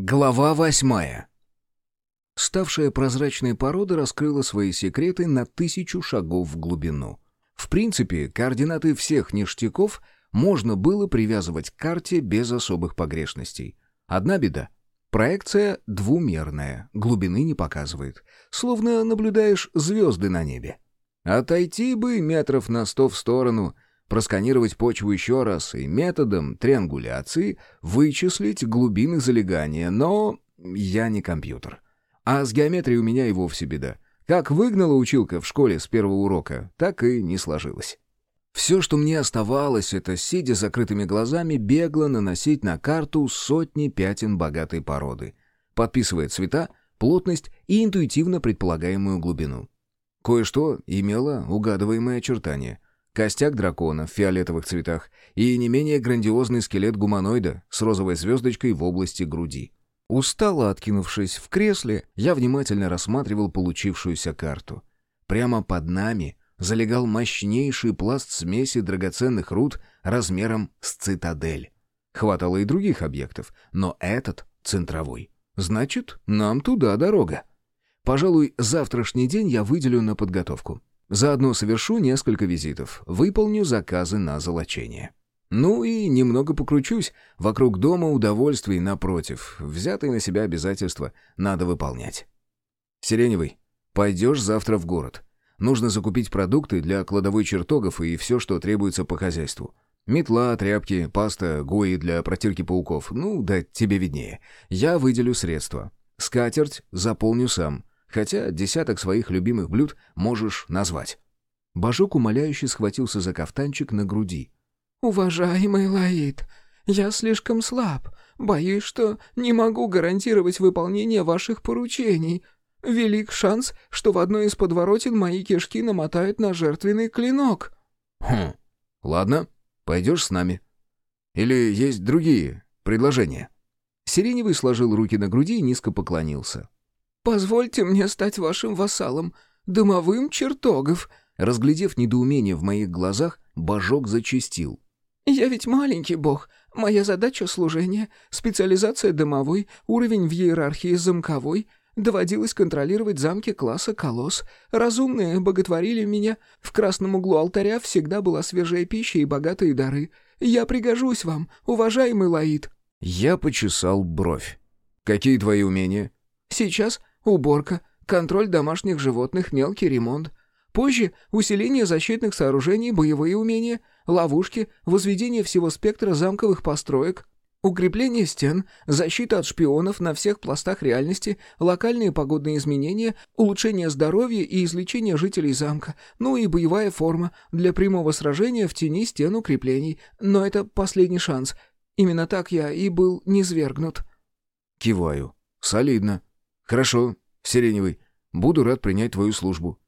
Глава восьмая. Ставшая прозрачной порода раскрыла свои секреты на тысячу шагов в глубину. В принципе, координаты всех ништяков можно было привязывать к карте без особых погрешностей. Одна беда. Проекция двумерная, глубины не показывает. Словно наблюдаешь звезды на небе. Отойти бы метров на сто в сторону — просканировать почву еще раз и методом триангуляции вычислить глубины залегания, но я не компьютер. А с геометрией у меня и вовсе беда. Как выгнала училка в школе с первого урока, так и не сложилось. Все, что мне оставалось, это, сидя закрытыми глазами, бегло наносить на карту сотни пятен богатой породы, подписывая цвета, плотность и интуитивно предполагаемую глубину. Кое-что имело угадываемые очертания — костяк дракона в фиолетовых цветах и не менее грандиозный скелет гуманоида с розовой звездочкой в области груди. Устало откинувшись в кресле, я внимательно рассматривал получившуюся карту. Прямо под нами залегал мощнейший пласт смеси драгоценных руд размером с цитадель. Хватало и других объектов, но этот — центровой. Значит, нам туда дорога. Пожалуй, завтрашний день я выделю на подготовку. Заодно совершу несколько визитов, выполню заказы на золочение. Ну и немного покручусь. Вокруг дома удовольствий, напротив. Взятые на себя обязательства надо выполнять. Сиреневый, пойдешь завтра в город. Нужно закупить продукты для кладовой чертогов и все, что требуется по хозяйству. Метла, тряпки, паста, гои для протирки пауков. Ну, да тебе виднее. Я выделю средства. Скатерть заполню сам хотя десяток своих любимых блюд можешь назвать». Бажок умоляюще схватился за кафтанчик на груди. «Уважаемый Лаид, я слишком слаб. Боюсь, что не могу гарантировать выполнение ваших поручений. Велик шанс, что в одной из подворотен мои кишки намотают на жертвенный клинок». «Хм, ладно, пойдешь с нами. Или есть другие предложения?» Сиреневый сложил руки на груди и низко поклонился. «Позвольте мне стать вашим вассалом, дымовым чертогов». Разглядев недоумение в моих глазах, божок зачистил. «Я ведь маленький бог. Моя задача — служение, специализация дымовой, уровень в иерархии замковой. Доводилось контролировать замки класса колосс. Разумные боготворили меня. В красном углу алтаря всегда была свежая пища и богатые дары. Я пригожусь вам, уважаемый Лаид». Я почесал бровь. «Какие твои умения?» «Сейчас Уборка, контроль домашних животных, мелкий ремонт. Позже усиление защитных сооружений, боевые умения, ловушки, возведение всего спектра замковых построек, укрепление стен, защита от шпионов на всех пластах реальности, локальные погодные изменения, улучшение здоровья и излечение жителей замка, ну и боевая форма для прямого сражения в тени стен укреплений. Но это последний шанс. Именно так я и был низвергнут. Киваю. Солидно. «Хорошо, Сиреневый, буду рад принять твою службу.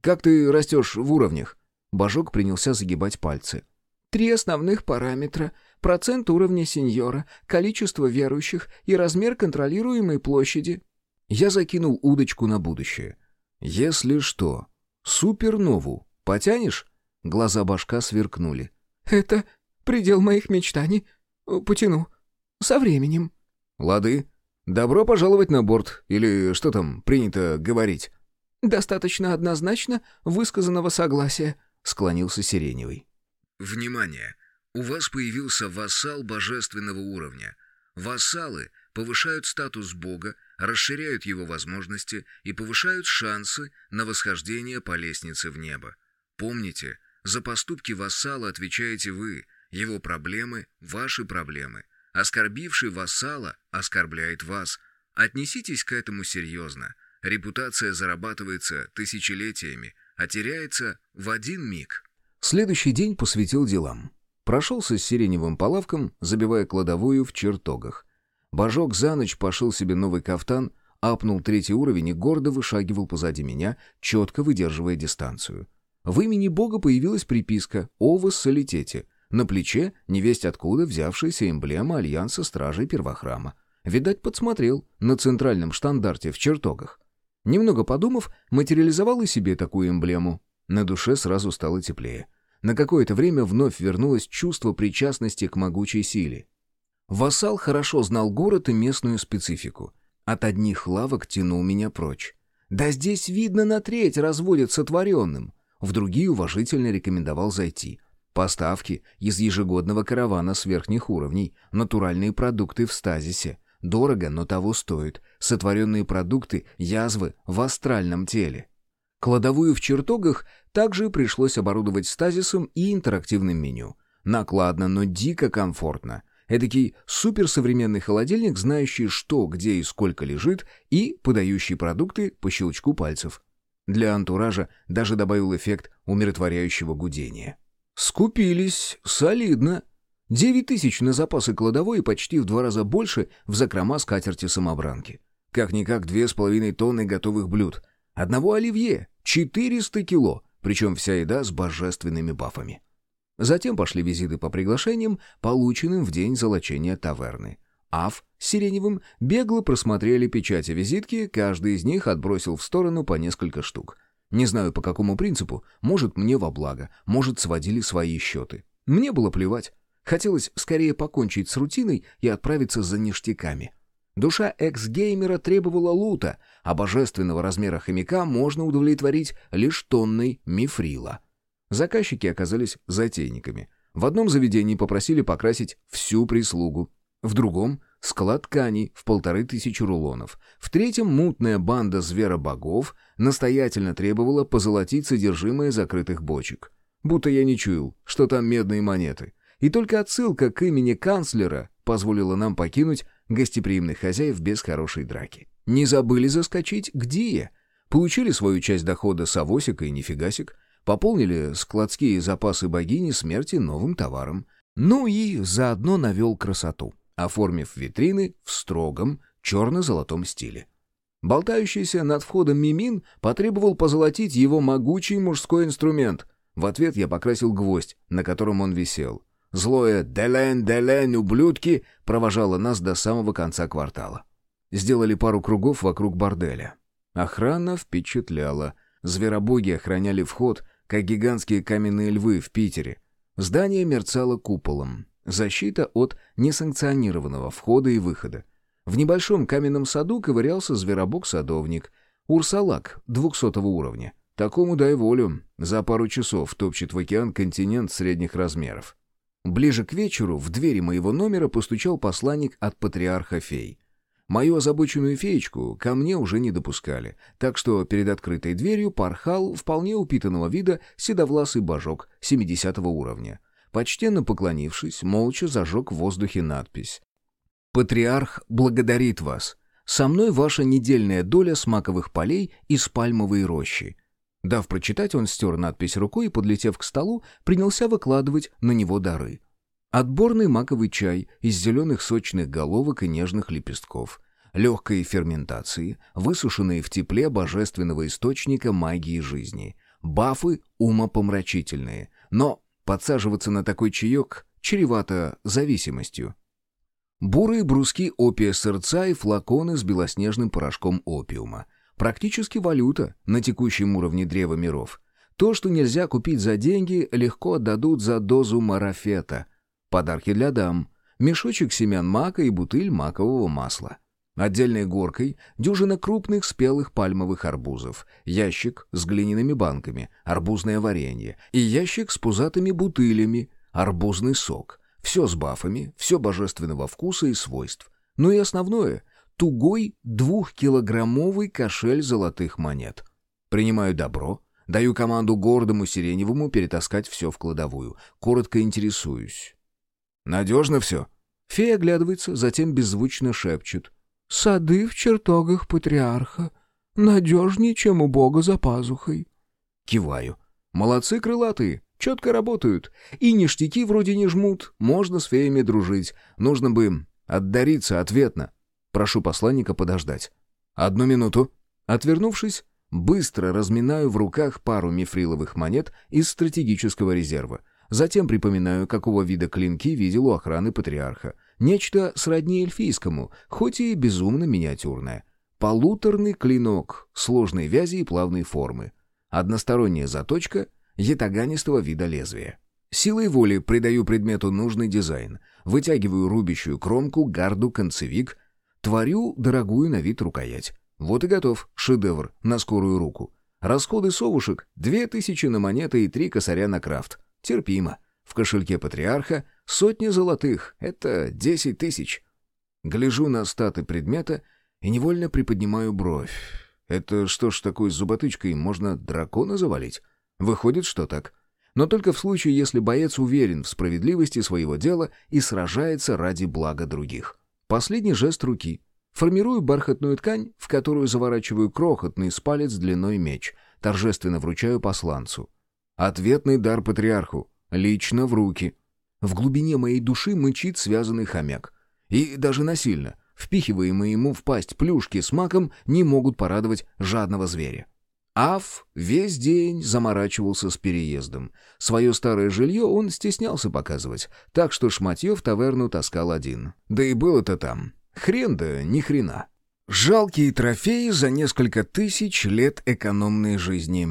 Как ты растешь в уровнях?» Божок принялся загибать пальцы. «Три основных параметра. Процент уровня сеньора, количество верующих и размер контролируемой площади». Я закинул удочку на будущее. «Если что, супернову потянешь?» Глаза башка сверкнули. «Это предел моих мечтаний. Потяну. Со временем». «Лады. «Добро пожаловать на борт, или что там принято говорить?» «Достаточно однозначно высказанного согласия», — склонился Сиреневый. «Внимание! У вас появился вассал божественного уровня. Вассалы повышают статус бога, расширяют его возможности и повышают шансы на восхождение по лестнице в небо. Помните, за поступки вассала отвечаете вы, его проблемы — ваши проблемы. Оскорбивший вассала оскорбляет вас. Отнеситесь к этому серьезно. Репутация зарабатывается тысячелетиями, а теряется в один миг. Следующий день посвятил делам. Прошелся с сиреневым по лавкам, забивая кладовую в чертогах. Божок за ночь пошил себе новый кафтан, апнул третий уровень и гордо вышагивал позади меня, четко выдерживая дистанцию. В имени бога появилась приписка «О вассалитете», на плече невесть откуда взявшаяся эмблема Альянса Стражей Первохрама. Видать, подсмотрел на центральном штандарте в чертогах. Немного подумав, материализовал и себе такую эмблему. На душе сразу стало теплее. На какое-то время вновь вернулось чувство причастности к могучей силе. Вассал хорошо знал город и местную специфику. От одних лавок тянул меня прочь. Да здесь, видно, на треть разводят сотворенным. В другие уважительно рекомендовал зайти. Поставки из ежегодного каравана с верхних уровней, натуральные продукты в стазисе. Дорого, но того стоит. Сотворенные продукты, язвы в астральном теле. Кладовую в чертогах также пришлось оборудовать стазисом и интерактивным меню. Накладно, но дико комфортно. Эдакий суперсовременный холодильник, знающий, что, где и сколько лежит, и подающий продукты по щелчку пальцев. Для антуража даже добавил эффект умиротворяющего гудения. Скупились солидно. Девять тысяч на запасы кладовой и почти в два раза больше в закрома скатерти-самобранки. Как-никак две с половиной тонны готовых блюд. Одного оливье — 400 кило, причем вся еда с божественными бафами. Затем пошли визиты по приглашениям, полученным в день золочения таверны. Аф с Сиреневым бегло просмотрели печати визитки, каждый из них отбросил в сторону по несколько штук. Не знаю по какому принципу, может мне во благо, может сводили свои счеты. Мне было плевать. Хотелось скорее покончить с рутиной и отправиться за ништяками. Душа экс-геймера требовала лута, а божественного размера хомяка можно удовлетворить лишь тонной мифрила — Заказчики оказались затейниками. В одном заведении попросили покрасить всю прислугу, в другом — склад тканей в полторы тысячи рулонов, в третьем мутная банда зверобогов настоятельно требовала позолотить содержимое закрытых бочек. Будто я не чуял, что там медные монеты. И только отсылка к имени канцлера позволила нам покинуть гостеприимных хозяев без хорошей драки. Не забыли заскочить к Дие. Получили свою часть дохода с авосика и нифигасик — Пополнили складские запасы богини смерти новым товаром. Ну и заодно навел красоту, оформив витрины в строгом черно-золотом стиле. Болтающийся над входом Мимин потребовал позолотить его могучий мужской инструмент. В ответ я покрасил гвоздь, на котором он висел. Злое «Делен, Делен, ублюдки!» провожало нас до самого конца квартала. Сделали пару кругов вокруг борделя. Охрана впечатляла. Зверобоги охраняли вход, как гигантские каменные львы в Питере. Здание мерцало куполом. Защита от несанкционированного входа и выхода. В небольшом каменном саду ковырялся зверобок-садовник. Урсалак двухсотого уровня. Такому дай волю. За пару часов топчет в океан континент средних размеров. Ближе к вечеру в двери моего номера постучал посланник от патриарха фей. Мою озабоченную феечку ко мне уже не допускали, так что перед открытой дверью порхал вполне упитанного вида седовласый божок 70 уровня. Почтенно поклонившись, молча зажег в воздухе надпись. «Патриарх благодарит вас. Со мной ваша недельная доля смаковых полей из пальмовой рощи». Дав прочитать, он стер надпись рукой и, подлетев к столу, принялся выкладывать на него дары — Отборный маковый чай из зеленых сочных головок и нежных лепестков, легкой ферментации, высушенные в тепле божественного источника магии жизни, бафы умопомрачительные, но подсаживаться на такой чаек чревато зависимостью. Бурые бруски опия сырца и флаконы с белоснежным порошком опиума. Практически валюта на текущем уровне древа миров. То, что нельзя купить за деньги, легко отдадут за дозу марафета — Подарки для дам. Мешочек семян мака и бутыль макового масла. Отдельной горкой дюжина крупных спелых пальмовых арбузов, ящик с глиняными банками, арбузное варенье и ящик с пузатыми бутылями, арбузный сок. Все с бафами, все божественного вкуса и свойств. Ну и основное — тугой двухкилограммовый кошель золотых монет. Принимаю добро, даю команду гордому сиреневому перетаскать все в кладовую. Коротко интересуюсь. Надежно все?» Фея оглядывается, затем беззвучно шепчет. «Сады в чертогах патриарха. Надежнее, чем у бога за пазухой». Киваю. «Молодцы крылатые, четко работают. И ништяки вроде не жмут, можно с феями дружить. Нужно бы отдариться ответно. Прошу посланника подождать». «Одну минуту». Отвернувшись, быстро разминаю в руках пару мифриловых монет из стратегического резерва — Затем припоминаю, какого вида клинки видел у охраны патриарха. Нечто сродни эльфийскому, хоть и безумно миниатюрное. Полуторный клинок сложной вязи и плавной формы. Односторонняя заточка ятаганистого вида лезвия. Силой воли придаю предмету нужный дизайн, вытягиваю рубящую кромку, гарду, концевик, творю дорогую на вид рукоять. Вот и готов шедевр на скорую руку. Расходы совушек — две тысячи на монеты и три косаря на крафт. Терпимо. В кошельке патриарха сотни золотых — это десять тысяч. Гляжу на статы предмета и невольно приподнимаю бровь. Это что ж такой зуботычкой можно дракона завалить? Выходит, что так но только в случае, если боец уверен в справедливости своего дела и сражается ради блага других. Последний жест руки. Формирую бархатную ткань, в которую заворачиваю крохотный с длиной меч, торжественно вручаю посланцу. Ответный дар патриарху. Лично в руки. В глубине моей души мычит связанный хомяк. И даже насильно, впихиваемые ему в пасть плюшки с маком, не могут порадовать жадного зверя. Аф весь день заморачивался с переездом. Свое старое жилье он стеснялся показывать, так что шматье в таверну таскал один. Да и было-то там. Хрен да ни хрена. Жалкие трофеи за несколько тысяч лет экономной жизни.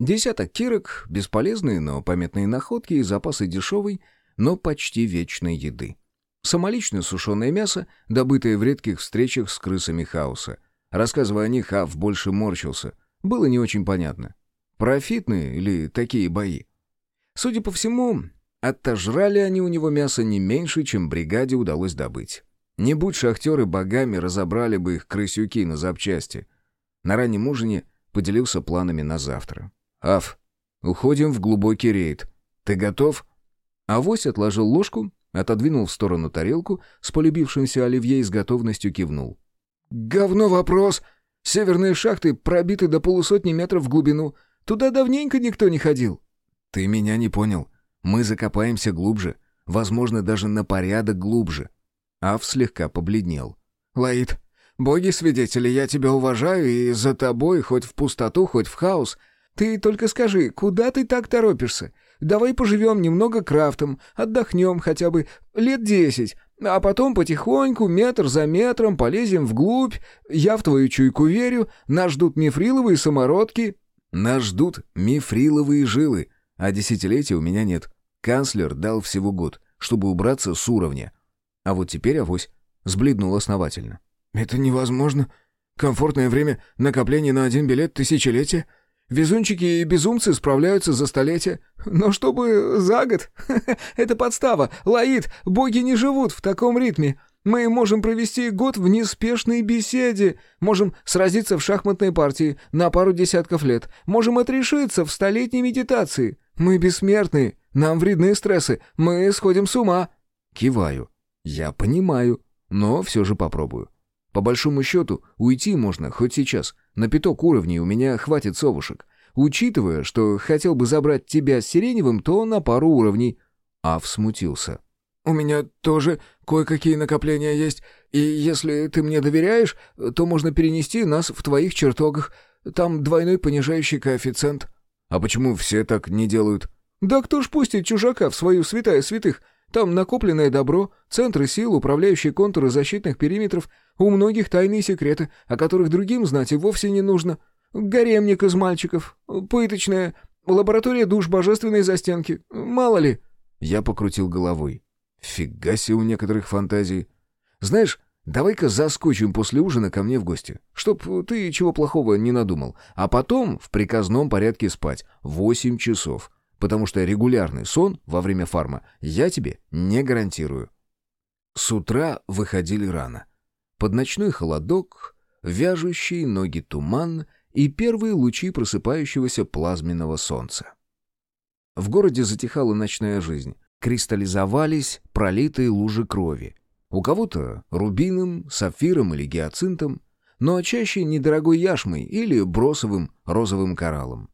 Десяток кирок, бесполезные, но пометные находки и запасы дешевой, но почти вечной еды. Самоличное сушеное мясо, добытое в редких встречах с крысами хаоса. Рассказывая о них, Аф больше морщился — было не очень понятно. Профитные или такие бои? Судя по всему, отожрали они у него мясо не меньше, чем бригаде удалось добыть. Не будь шахтеры богами, разобрали бы их крысюки на запчасти. На раннем ужине поделился планами на завтра. «Аф, уходим в глубокий рейд. Ты готов?» Авось отложил ложку, отодвинул в сторону тарелку, с полюбившимся оливье и с готовностью кивнул. «Говно вопрос!» Северные шахты пробиты до полусотни метров в глубину. Туда давненько никто не ходил». «Ты меня не понял. Мы закопаемся глубже. Возможно, даже на порядок глубже». Ав слегка побледнел. «Лаид, боги-свидетели, я тебя уважаю, и за тобой, хоть в пустоту, хоть в хаос. Ты только скажи, куда ты так торопишься? Давай поживем немного крафтом, отдохнем хотя бы лет десять, а потом потихоньку, метр за метром, полезем вглубь. Я в твою чуйку верю. Нас ждут мифриловые самородки». «Нас ждут мифриловые жилы, а десятилетия у меня нет. Канцлер дал всего год, чтобы убраться с уровня. А вот теперь авось сбледнул основательно». «Это невозможно. Комфортное время накопления на один билет тысячелетия». Везунчики и безумцы справляются за столетия. Но чтобы за год... Это подстава. Лаид, боги не живут в таком ритме. Мы можем провести год в неспешной беседе, можем сразиться в шахматной партии на пару десятков лет, можем отрешиться в столетней медитации. Мы бессмертные, нам вредны стрессы, мы сходим с ума». Киваю. «Я понимаю, но все же попробую. По большому счету, уйти можно хоть сейчас. На пяток уровней у меня хватит совушек. Учитывая, что хотел бы забрать тебя с Сиреневым, то на пару уровней». Ав смутился. «У меня тоже кое-какие накопления есть, и если ты мне доверяешь, то можно перенести нас в твоих чертогах. Там двойной понижающий коэффициент». «А почему все так не делают?» «Да кто ж пустит чужака в свою святая святых? Там накопленное добро, центры сил, управляющие контуры защитных периметров, у многих тайные секреты, о которых другим знать и вовсе не нужно. Гаремник из мальчиков, пыточная, лаборатория душ божественной застенки, мало ли». Я покрутил головой. Фига себе у некоторых фантазий. Знаешь, давай-ка заскочим после ужина ко мне в гости, чтоб ты чего плохого не надумал, а потом в приказном порядке спать. Восемь часов потому что регулярный сон во время фарма я тебе не гарантирую. С утра выходили рано. Под ночной холодок, вяжущий ноги туман и первые лучи просыпающегося плазменного солнца. В городе затихала ночная жизнь, кристаллизовались пролитые лужи крови. У кого-то рубином, сапфиром или гиацинтом, но чаще недорогой яшмой или бросовым розовым кораллом.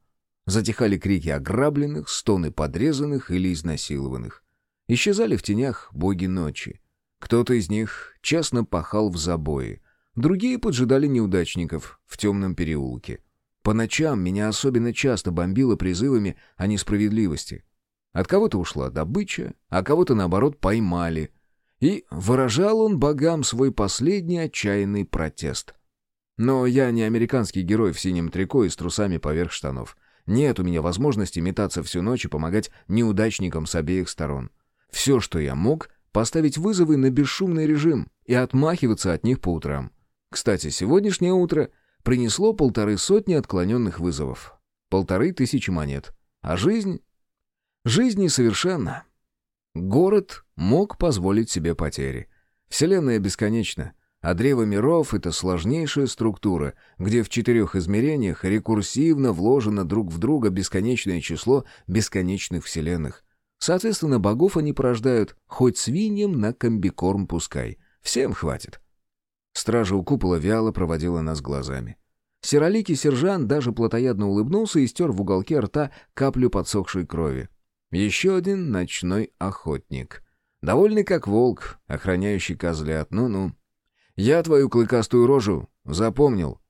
Затихали крики ограбленных, стоны подрезанных или изнасилованных. Исчезали в тенях боги ночи. Кто-то из них честно пахал в забое, другие поджидали неудачников в темном переулке. По ночам меня особенно часто бомбило призывами о несправедливости. От кого-то ушла добыча, а кого-то, наоборот, поймали. И выражал он богам свой последний отчаянный протест. Но я не американский герой в синем трико и с трусами поверх штанов — Нет у меня возможности метаться всю ночь и помогать неудачникам с обеих сторон. Все, что я мог, поставить вызовы на бесшумный режим и отмахиваться от них по утрам. Кстати, сегодняшнее утро принесло полторы сотни отклоненных вызовов. Полторы тысячи монет. А жизнь? Жизнь несовершенна. Город мог позволить себе потери. Вселенная бесконечна, а древо миров — это сложнейшая структура, где в четырех измерениях рекурсивно вложено друг в друга бесконечное число бесконечных вселенных. Соответственно, богов они порождают хоть свиньям на комбикорм пускай. Всем хватит. Стража у купола вяло проводила нас глазами. Сероликий сержант даже плотоядно улыбнулся и стер в уголке рта каплю подсохшей крови. Еще один ночной охотник. Довольный как волк, охраняющий козлят. Ну-ну. Я твою клыкастую рожу запомнил.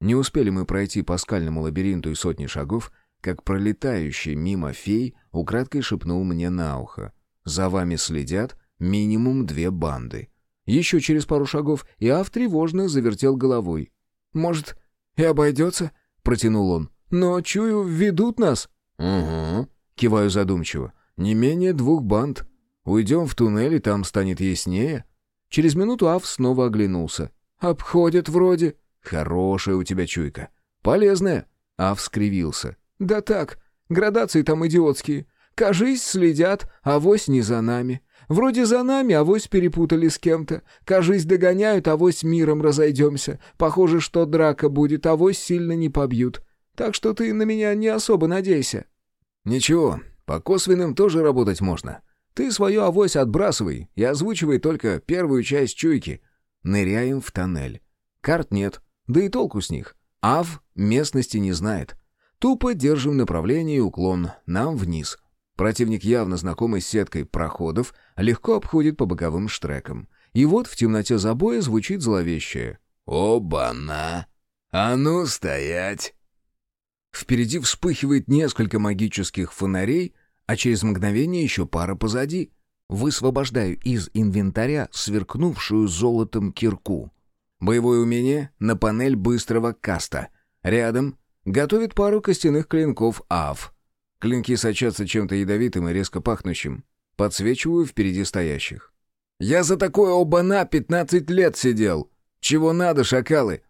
Не успели мы пройти по скальному лабиринту и сотни шагов, как пролетающий мимо фей украдкой шепнул мне на ухо. «За вами следят минимум две банды». Еще через пару шагов Иав тревожно завертел головой. «Может, и обойдется?» — протянул он. «Но, чую, ведут нас». «Угу», — киваю задумчиво. «Не менее двух банд. Уйдем в туннель, и там станет яснее». Через минуту Ав снова оглянулся. «Обходят вроде». «Хорошая у тебя чуйка». «Полезная». Ав скривился. «Да так, градации там идиотские. Кажись, следят, авось не за нами. Вроде за нами, авось перепутали с кем-то. Кажись, догоняют, авось миром разойдемся. Похоже, что драка будет, авось сильно не побьют. Так что ты на меня не особо надейся». «Ничего, по косвенным тоже работать можно. Ты свою авось отбрасывай и озвучивай только первую часть чуйки. Ныряем в тоннель. Карт нет, да и толку с них. Ав местности не знает. Тупо держим направление и уклон, нам вниз». Противник, явно знакомый с сеткой проходов, легко обходит по боковым штрекам. И вот в темноте забоя звучит зловещее. «Оба-на! А ну, стоять!» Впереди вспыхивает несколько магических фонарей, а через мгновение еще пара позади. Высвобождаю из инвентаря сверкнувшую золотом кирку. Боевое умение на панель быстрого каста. Рядом готовит пару костяных клинков АВ. Клинки сочатся чем-то ядовитым и резко пахнущим. Подсвечиваю впереди стоящих. «Я за такое оба-на пятнадцать лет сидел! Чего надо, шакалы?»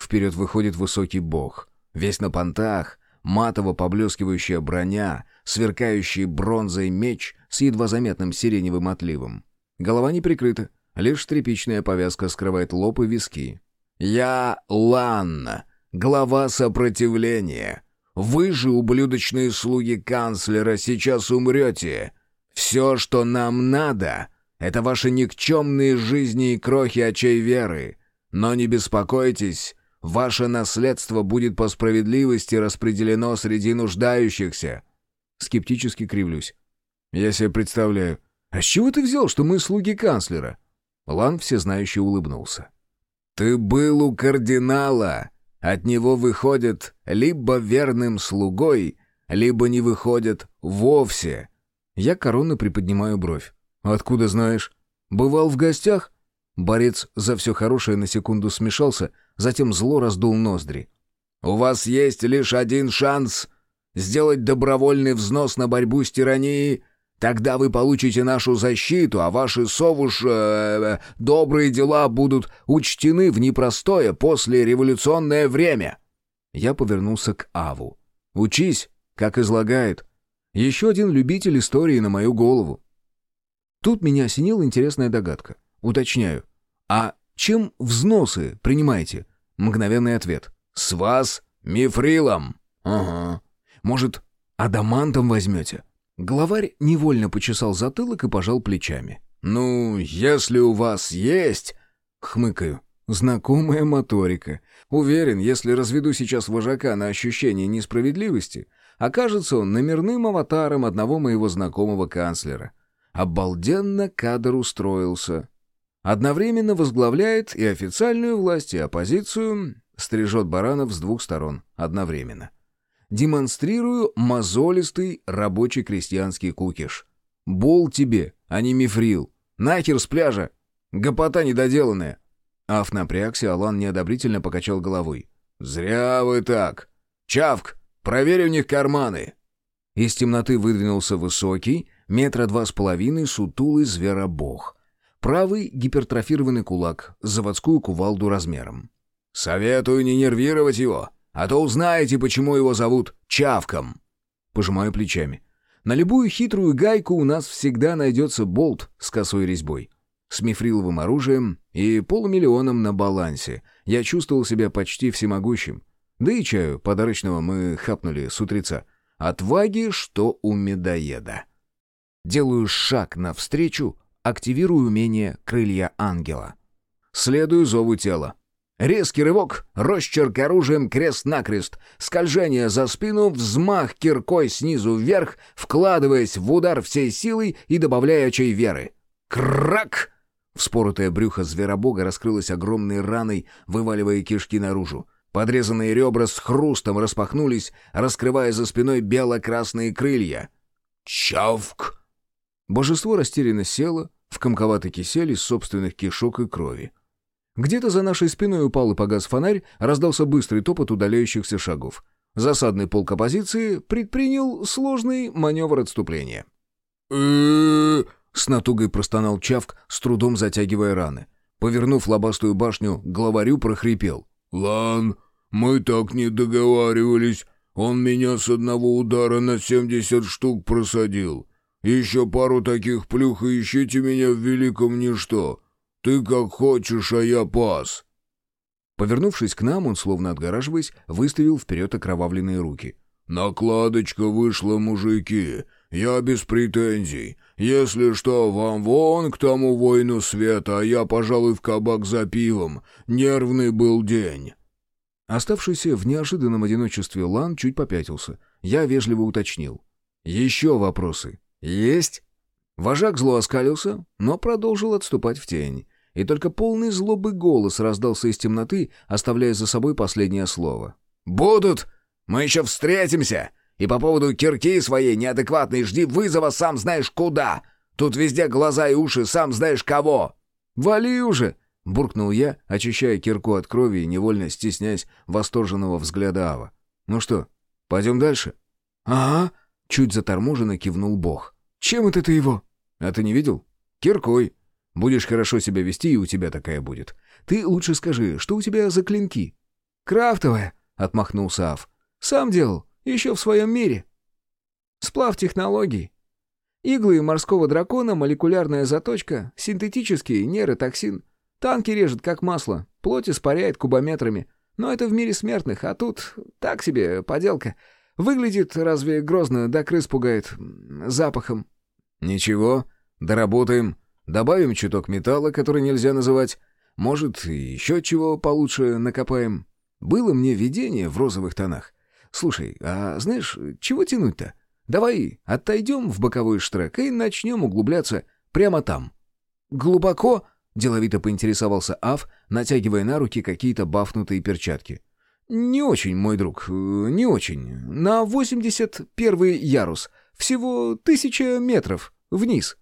Вперед выходит высокий бог. Весь на понтах, матово поблескивающая броня, сверкающий бронзой меч с едва заметным сиреневым отливом. Голова не прикрыта, лишь тряпичная повязка скрывает лоб и виски. «Я Ланна, глава сопротивления!» Вы же, ублюдочные слуги канцлера, сейчас умрете. Все, что нам надо, это ваши никчемные жизни и крохи очей веры. Но не беспокойтесь, ваше наследство будет по справедливости распределено среди нуждающихся». Скептически кривлюсь. «Я себе представляю. А с чего ты взял, что мы слуги канцлера?» Лан всезнающе улыбнулся. «Ты был у кардинала!» От него выходят либо верным слугой, либо не выходят вовсе. Я корону приподнимаю бровь. «Откуда знаешь?» «Бывал в гостях?» Борец за все хорошее на секунду смешался, затем зло раздул ноздри. «У вас есть лишь один шанс сделать добровольный взнос на борьбу с тиранией Тогда вы получите нашу защиту, а ваши совуш... Э, добрые дела будут учтены в непростое послереволюционное время». Я повернулся к Аву. «Учись, как излагает. Еще один любитель истории на мою голову». Тут меня осенила интересная догадка. Уточняю. «А чем взносы принимаете?» Мгновенный ответ. «С вас мифрилом». «Ага. Может, адамантом возьмете?» Главарь невольно почесал затылок и пожал плечами. «Ну, если у вас есть...» — хмыкаю. «Знакомая моторика. Уверен, если разведу сейчас вожака на ощущение несправедливости, окажется он номерным аватаром одного моего знакомого канцлера. Обалденно кадр устроился. Одновременно возглавляет и официальную власть, и оппозицию, стрижет баранов с двух сторон одновременно демонстрирую мозолистый рабочий крестьянский кукиш. Бол тебе, а не мифрил. Нахер с пляжа. Гопота недоделанная. Аф напрягся, Алан неодобрительно покачал головой. «Зря вы так. Чавк, Проверь у них карманы!» Из темноты выдвинулся высокий, метра два с половиной, сутулый зверобог. Правый — гипертрофированный кулак, заводскую кувалду размером. «Советую не нервировать его, а то узнаете, почему его зовут Чавком!» Пожимаю плечами. На любую хитрую гайку у нас всегда найдется болт с косой резьбой. С мифриловым оружием и полумиллионом на балансе я чувствовал себя почти всемогущим. Да и чаю подарочного мы хапнули с утреца. Отваги, что у медоеда. Делаю шаг навстречу, активирую умение «Крылья ангела». Следую зову тела. Резкий рывок, росчерк оружием крест-накрест, скольжение за спину, взмах киркой снизу вверх, вкладываясь в удар всей силой и добавляя очей веры. Крак! Вспоротое брюхо зверобога раскрылось огромной раной, вываливая кишки наружу. Подрезанные ребра с хрустом распахнулись, раскрывая за спиной бело-красные крылья. «Чавк!» Божество растерянно село в комковатый кисель из собственных кишок и крови. Где-то за нашей спиной упал и погас фонарь, раздался быстрый топот удаляющихся шагов. Засадный полк оппозиции предпринял сложный маневр отступления. С натугой простонал Чавк, с трудом затягивая раны. Повернув лобастую башню, главарю прохрипел. «Лан, мы так не договаривались. Он меня с одного удара на семьдесят штук просадил. Еще пару таких плюх и ищите меня в великом ничто. «Ты как хочешь, а я пас!» Повернувшись к нам, он, словно отгораживаясь, выставил вперед окровавленные руки. «Накладочка вышла, мужики. Я без претензий. Если что, вам вон к тому воину света, а я, пожалуй, в кабак за пивом. Нервный был день». Оставшийся в неожиданном одиночестве Лан чуть попятился. Я вежливо уточнил. «Еще вопросы?» «Есть?» Вожак зло оскалился, но продолжил отступать в тень и только полный злобы голос раздался из темноты, оставляя за собой последнее слово. «Будут! Мы еще встретимся! И по поводу кирки своей неадекватной жди вызова сам знаешь куда! Тут везде глаза и уши сам знаешь кого!» «Вали уже!» — буркнул я, очищая кирку от крови и невольно стесняясь восторженного взгляда Ава. «Ну что, пойдем дальше?» «Ага!» — чуть заторможенно кивнул Бог. «Чем это ты его?» «А ты не видел?» «Киркой!» Будешь хорошо себя вести, и у тебя такая будет. Ты лучше скажи, что у тебя за клинки?» «Крафтовая», — отмахнулся Аф. «Сам делал, еще в своем мире». «Сплав технологий. Иглы морского дракона, молекулярная заточка, синтетический нейротоксин. Танки режет, как масло, плоть испаряет кубометрами. Но это в мире смертных, а тут так себе поделка. Выглядит разве грозно, да крыс пугает запахом». «Ничего, доработаем», Добавим чуток металла, который нельзя называть. Может, еще чего получше накопаем. Было мне видение в розовых тонах. Слушай, а знаешь, чего тянуть-то? Давай отойдем в боковой штрек и начнем углубляться прямо там. Глубоко? Деловито поинтересовался Аф, натягивая на руки какие-то бафнутые перчатки. «Не очень, мой друг, не очень. На 81 ярус. Всего тысяча метров. Вниз».